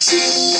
心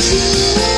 you.